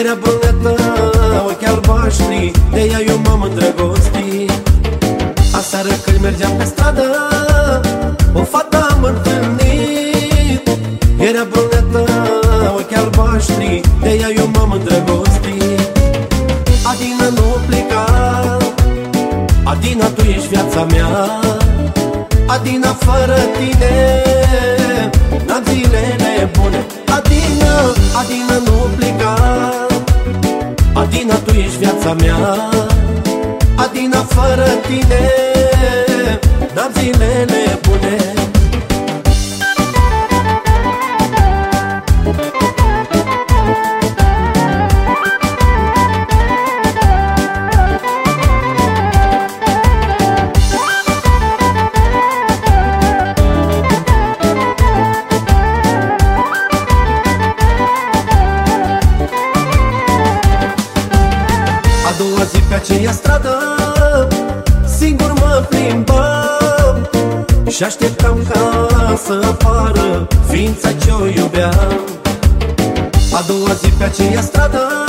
Era brunetă, ochi albaștri De ea eu m-am îndrăgostit. Aseară când mergeam pe stradă O fată am întâlnit. Era brunetă, ochi albaștri De ea eu m-am îndrăgostit. Adina nu pleca Adina tu ești viața mea. Adina fără tine N-am zilele bune Adina, Adina nu pleca Adina tu ești viața mea. Adina fără tine N-am zilele bune Și așteptam ca să apară Ființa ce-o iubeam A doua zi pe aceea stradă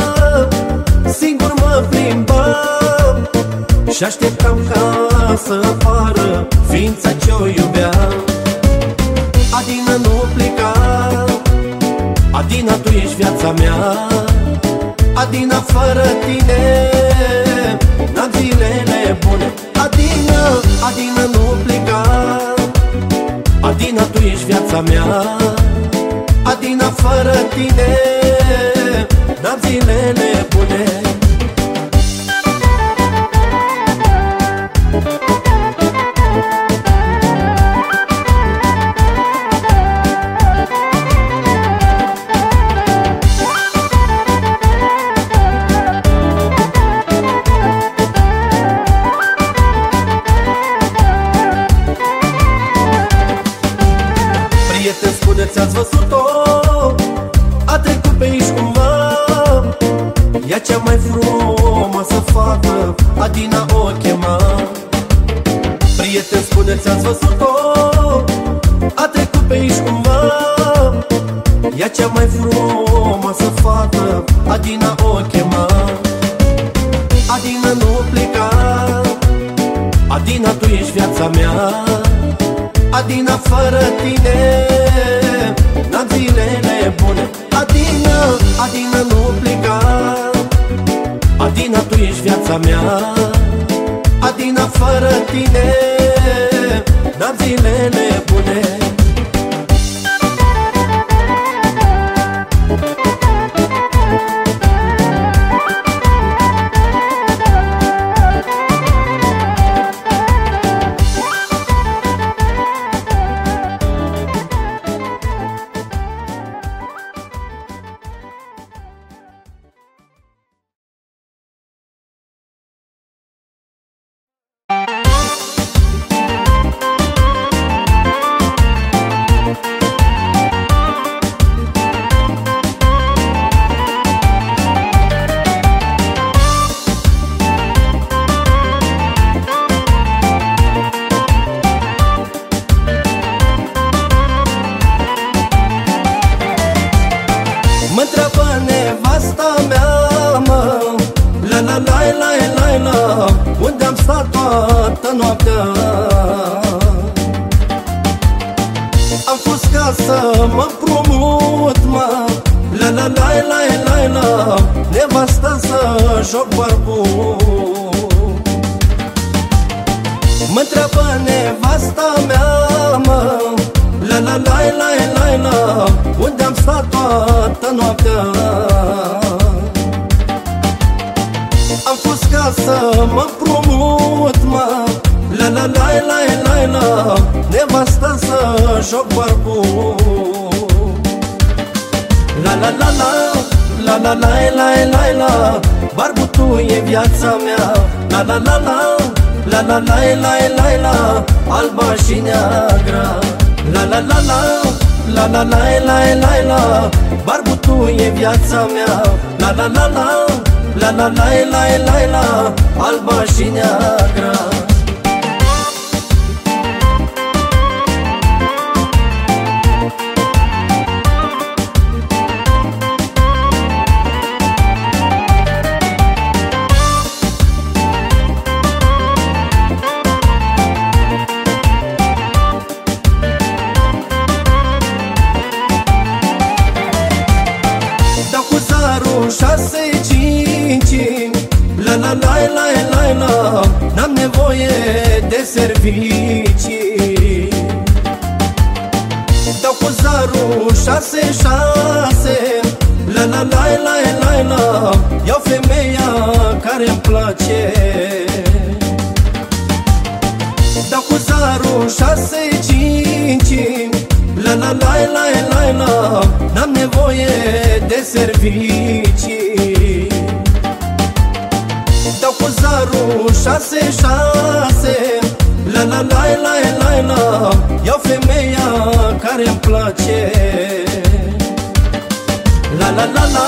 Singur mă plimbam Și așteptam ca să apară Ființa ce-o iubeam Adina nu pleca. Adina tu ești viața mea. Adina fără tine N-am zilele bune Adina, Adina nu pleca Adina tu ești viața mea. Adina fără tine N-am zilele bune fără tine la Barbutul e viața mea La la la la La la la la la la Alba și neagra La la la la La la la la la la Barbutul e viața mea La la la la La la la la la la Alba și neagra servicii. Dau cu zarul șase, șase. La la la la la la. Iau femeia care-mi place. Dau cu zarul șase, cinci. La la la la la la. N-am nevoie de servicii. Dau cu zarul șase, șase La la la la la la Iau femeia care-mi place La la la la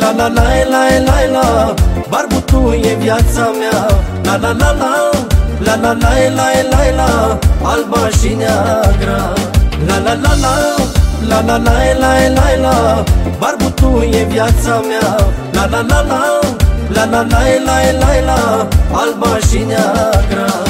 La la la la la la Barbutul e viața mea La la la la La la la la la la Alba și neagra La la la la La la la la la la Barbutul e viața mea La la la la La la la la la la Alba și neagra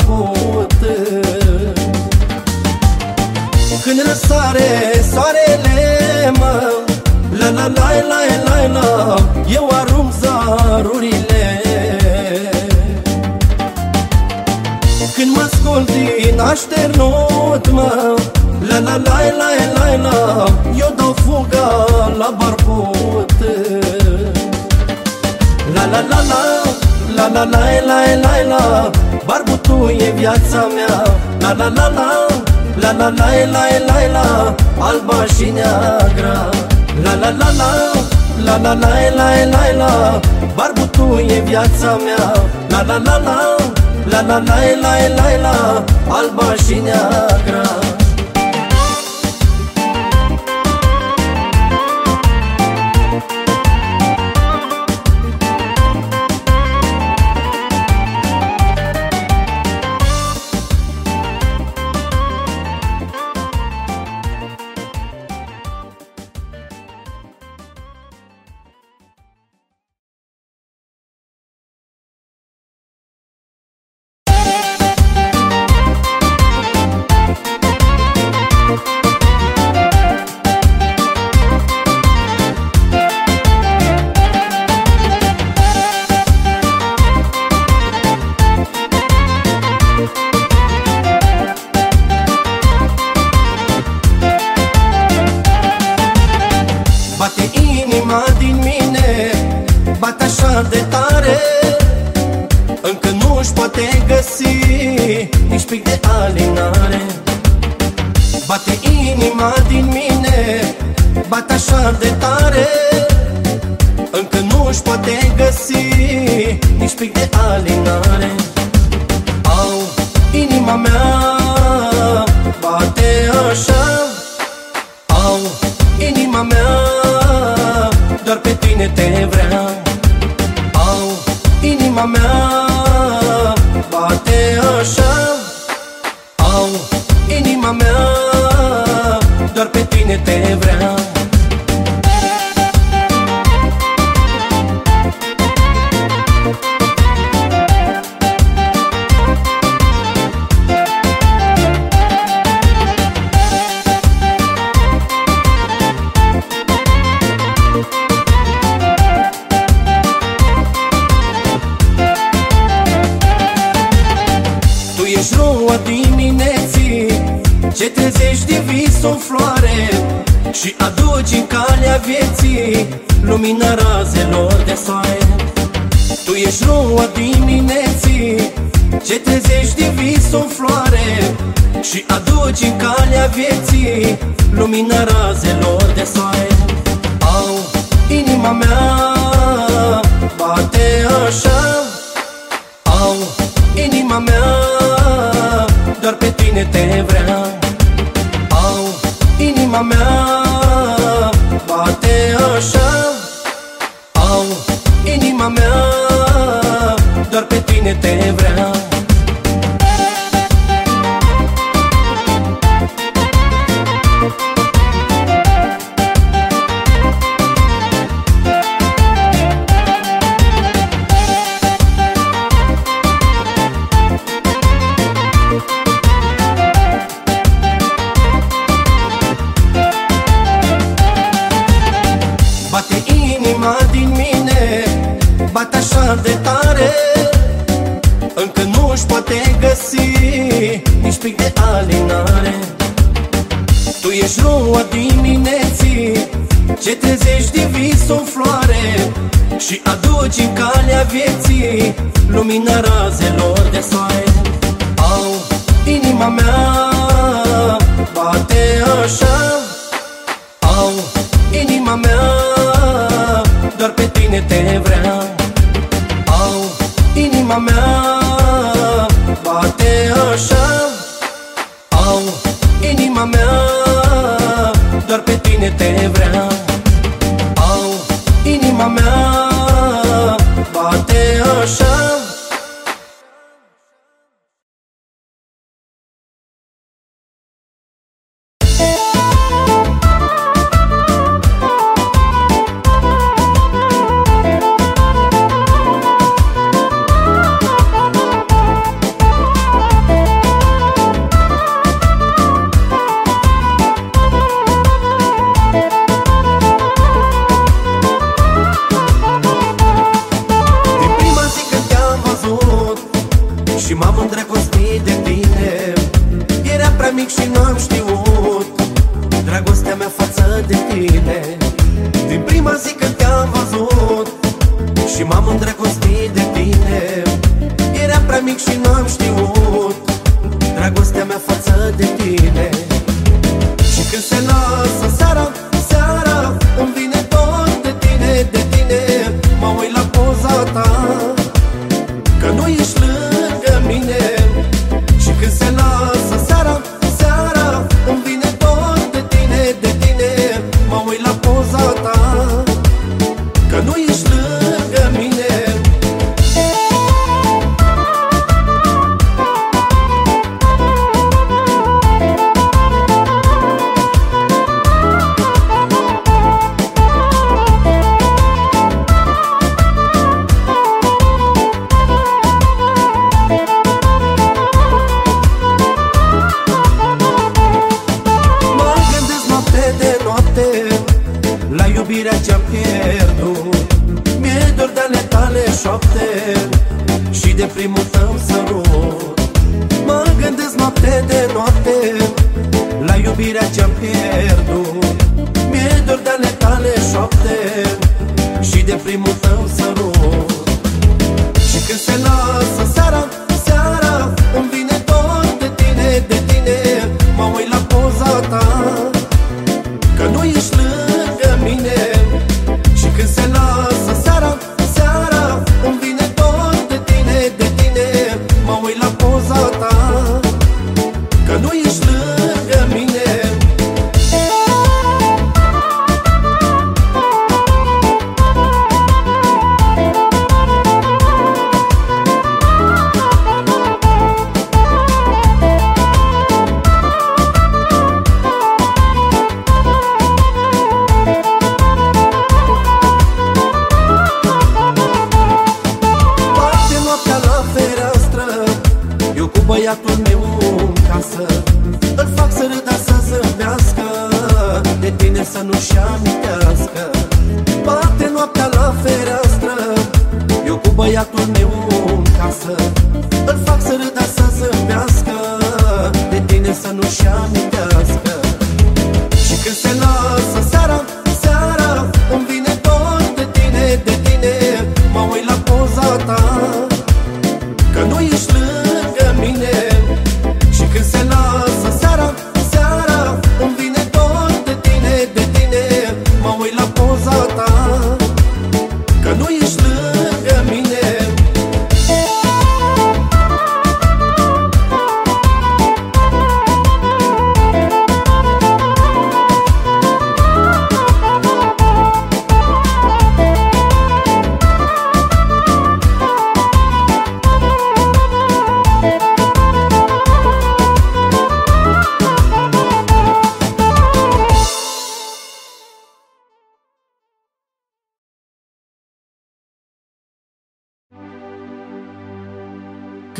așternut, mă La la la la la la Eu dau fuga la barbut La la la la La la la la la la Barbutul e viața mea La la la la La la la la la la Alba și neagra La la la la La la la la la la Barbutul e viața mea La la la la La la la la la la Alba și neagra inima mea Bate așa Au, inima mea Doar pe tine te vrea. Au, inima mea Bate așa Au, inima mea Doar pe tine te vrea. iubirea ce-am pierdut. Mi-e dor de ale tale șoapte. Și de primul tău sărut.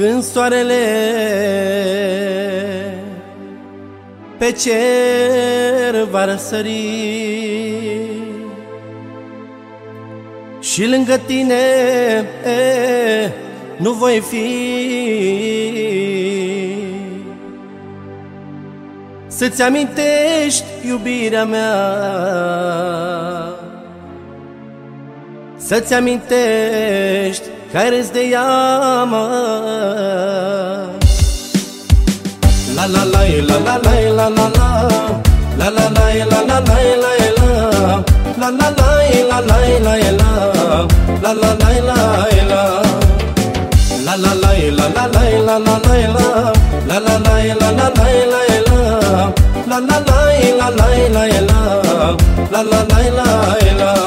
Când soarele pe cer va răsări. Și lângă tine e, nu voi fi. Să-ți amintești iubirea mea. Să-ți amintești că ai râs de ea, mă La la la la la la la la la La la la la la la la la La la la la la la la La la la la la La la la la la la la la la La la la la la la la la La la la la la la la La la la la la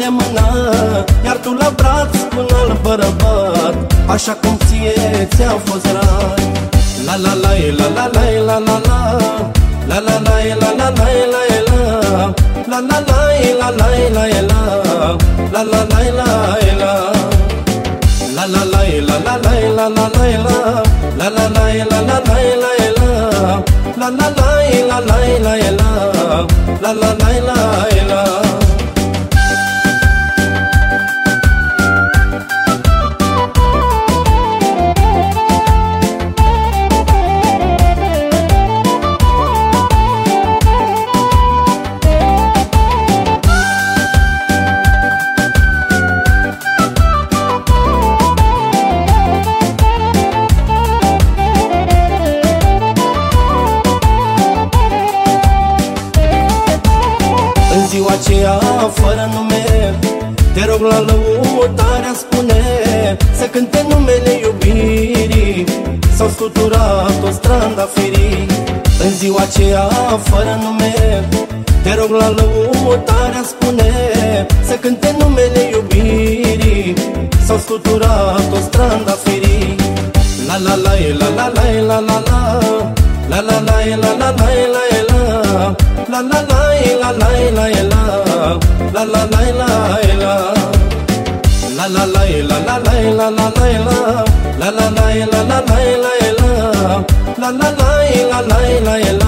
te fără nume Te rog la lăutarea spune Să cânte numele iubirii S-au scuturat o stranda firii La la la e la la la e la la la La la la e la la la e la e la La la la e la la e la e la La la la e la e la La la la e la la la e la la la e la La la la e la la la e la e la La la la e la la e la e la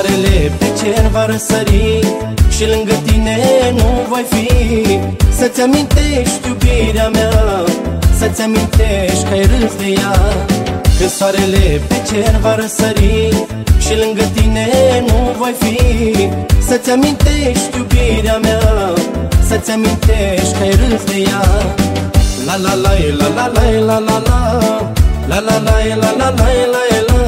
Când soarele răsări Și lângă tine nu voi fi. Să-ți amintești iubirea mea Să-ți amintești că ai râs de ea. Când soarele pe cer va răsări Și lângă tine nu voi fi. Să-ți amintești iubirea mea Să-ți amintești că ai râs de ea. La la la la la la la la la La la la la la la la la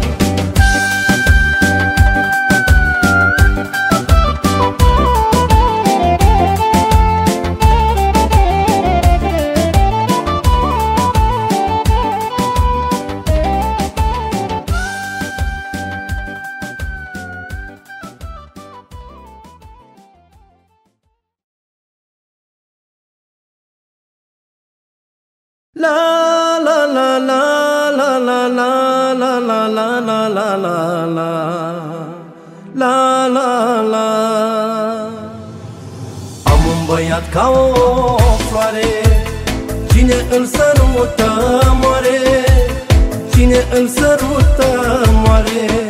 la la La la la la la la la la la la la la la la la la Am un băiat ca o floare Cine îl sărută moare Cine îl sărută moare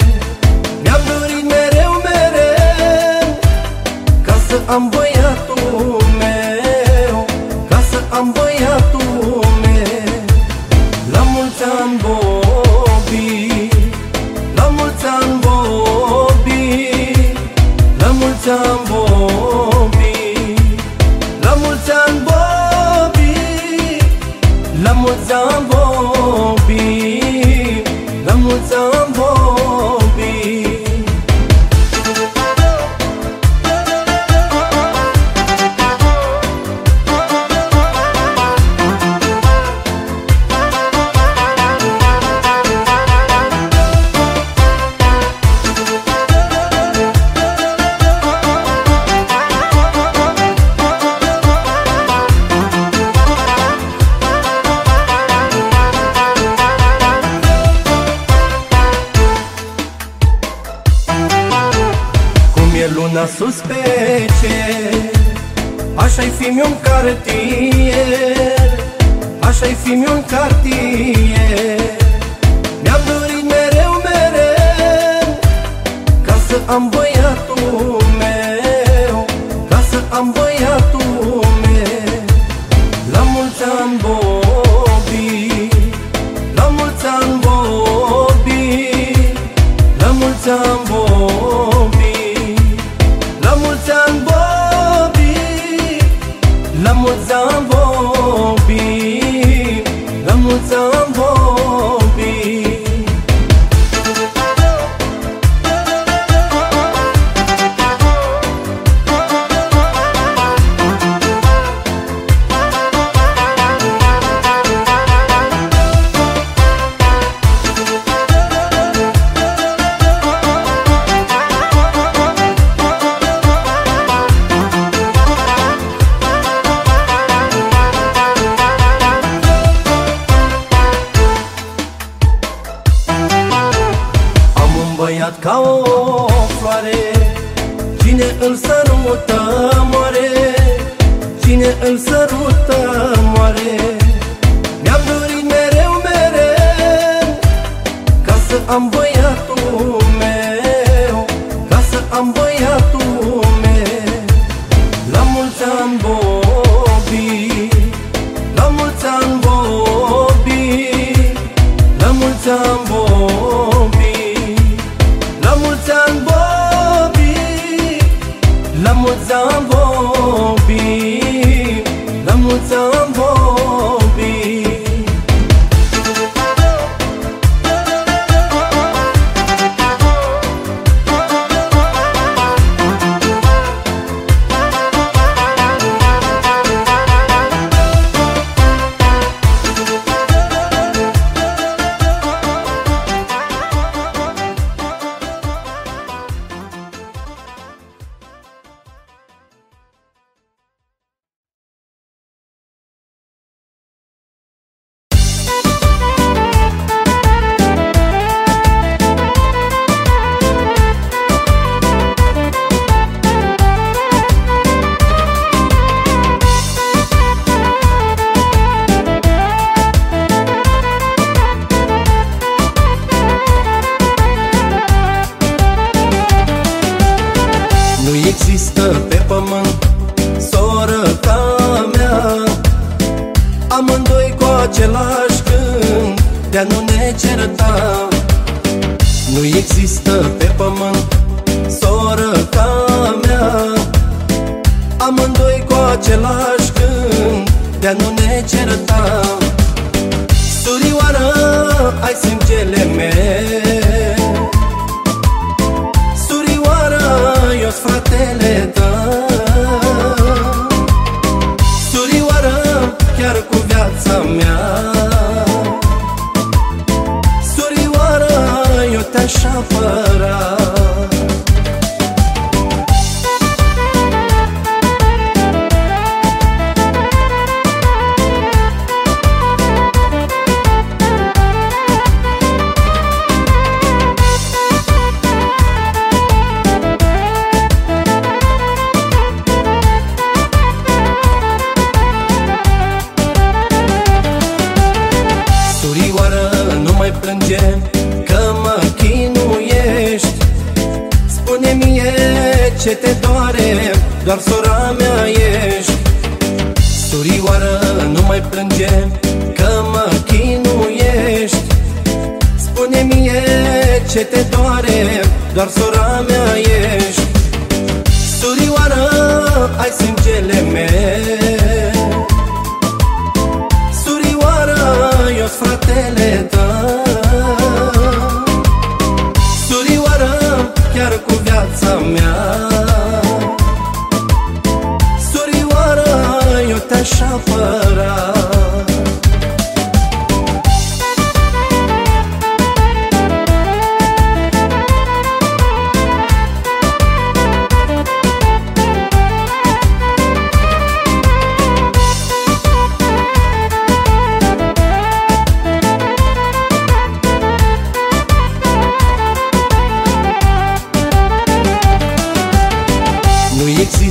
tambo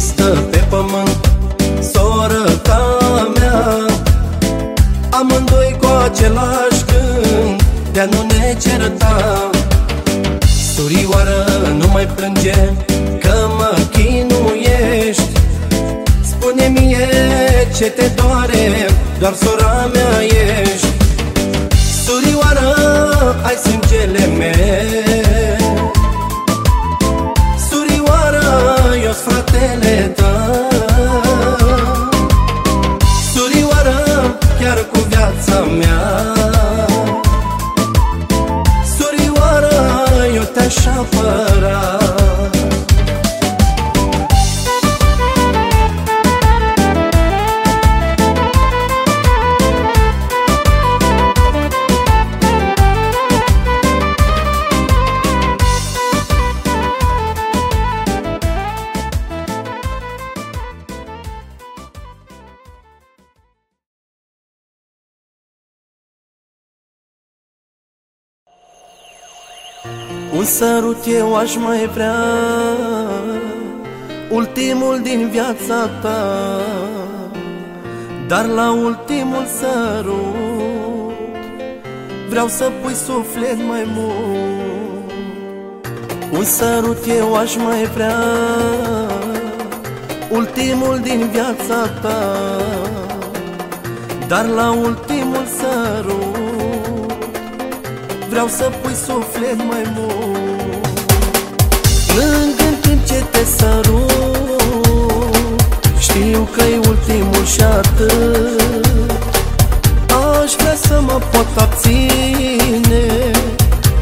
există pe pământ Amândoi cu același gând De-a nu ne certa. Surioară, nu mai plânge Că mă chinuiești. Spune mie ce te doare Doar sora mea ești te-aș sărut eu aș mai vrea Ultimul din viața ta. Dar la ultimul sărut Vreau să pui suflet mai mult. Un sărut eu aș mai vrea Ultimul din viața ta. Dar la ultimul sărut Vreau să pui suflet mai mult Lângă în timp ce te sărut Știu că-i ultimul și atât. Aș vrea să mă pot abține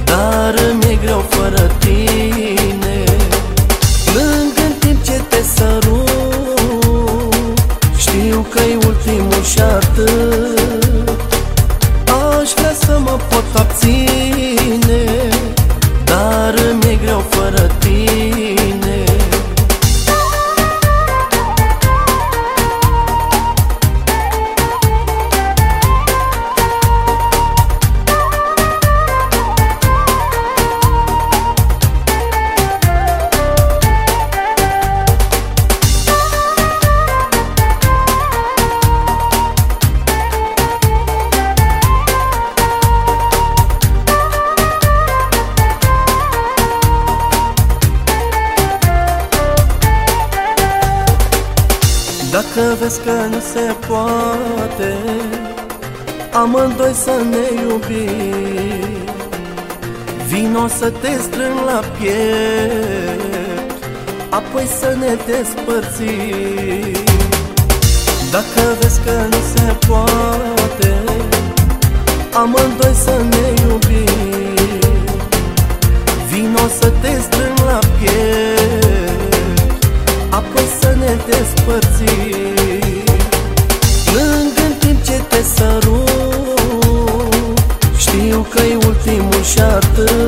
Dar mi-e greu fără tine. Lângă în timp ce te sărut Știu că-i ultimul și atât. Aș vrea să mă pot abține Dar mi-e greu fără tine gândesc că nu se poate Amândoi să ne iubim. Vino să te strâng la piept Apoi să ne despărțim. Dacă vezi că nu se poate Amândoi să ne iubim. Vino să te strâng la piept Apoi să ne despărțim. food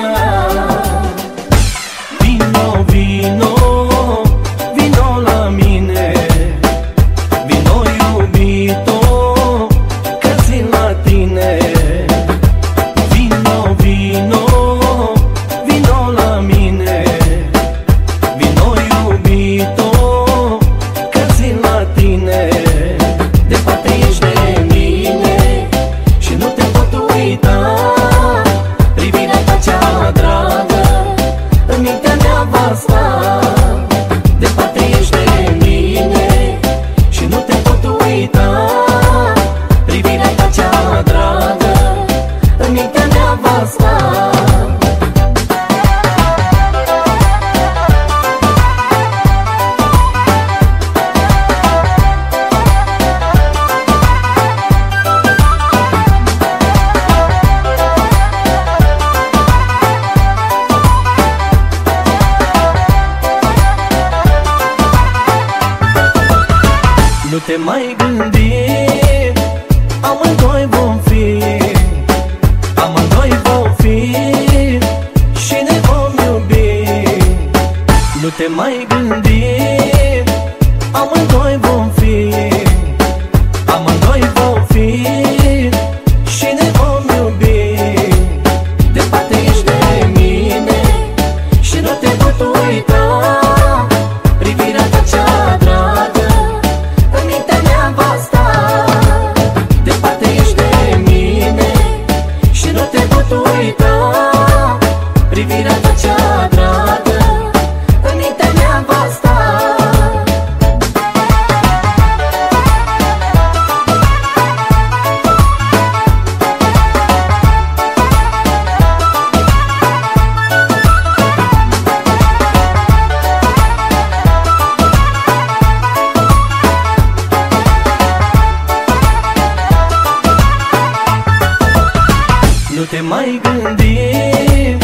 te mai gândim.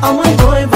Amândoi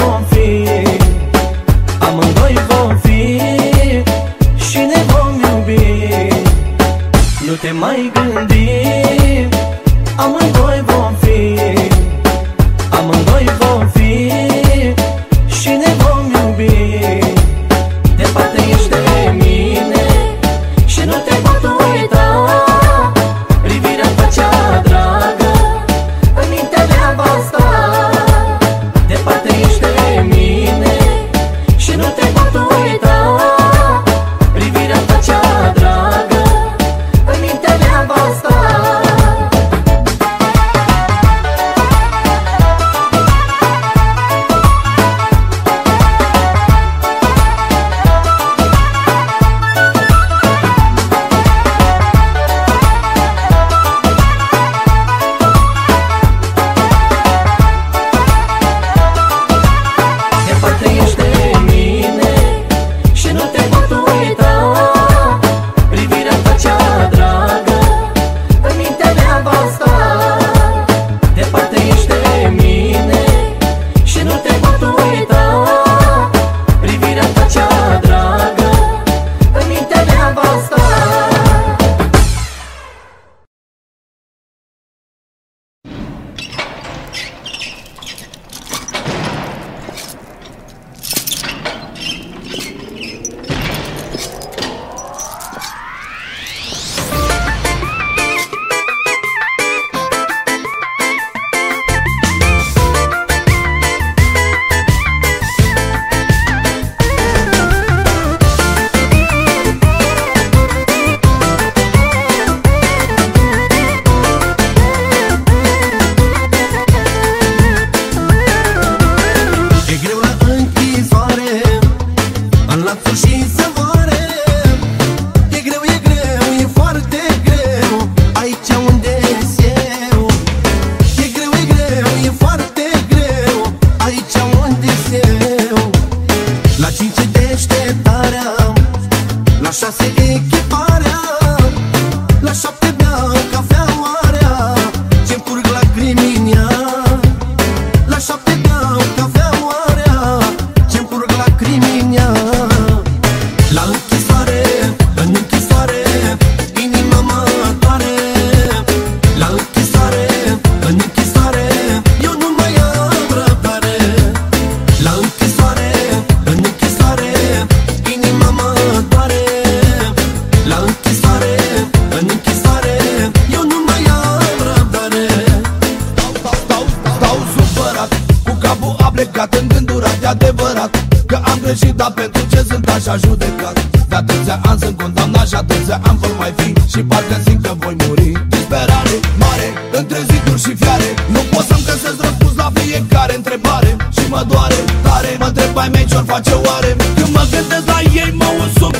și da pentru ce sunt așa judecat? De atâția ani sunt condamnat și atâția ani vor mai fi. Și parcă simt că voi muri. Disperare mare, între ziduri și fiare. Nu pot să-mi găsesc răspuns la fiecare întrebare. Și mă doare tare, mă întreb ai mei ce-or face oare? Când mă gândesc la ei mă usuc